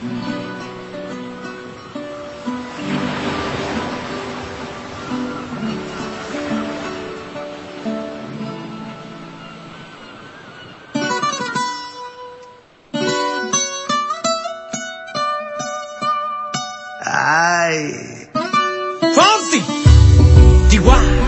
Ai. Fonsi! Tiguá!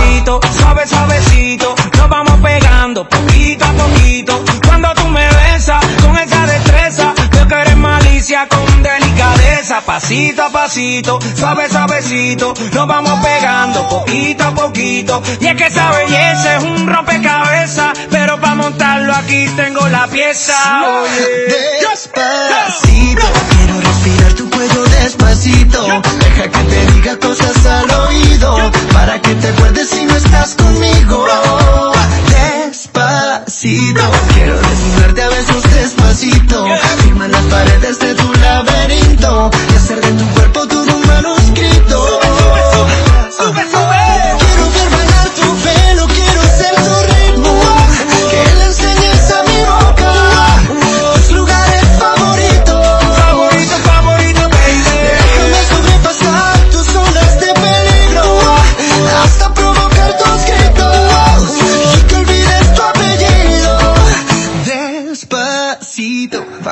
Pasito, suave, suavecito. Nos vamos pegando poquito a poquito. Cuando tú me besas con esa destreza, yo que eres malicia con delicadeza. Pasito a pasito, suave, suavecito. Nos vamos pegando poquito a poquito. Y es que esa belleza es un rompecabezas. Pero para montarlo aquí tengo la pieza. Oye. Despacito, quiero respirar tu cuello despacito. Deja que te diga cosas hacer de tu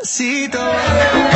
necesito.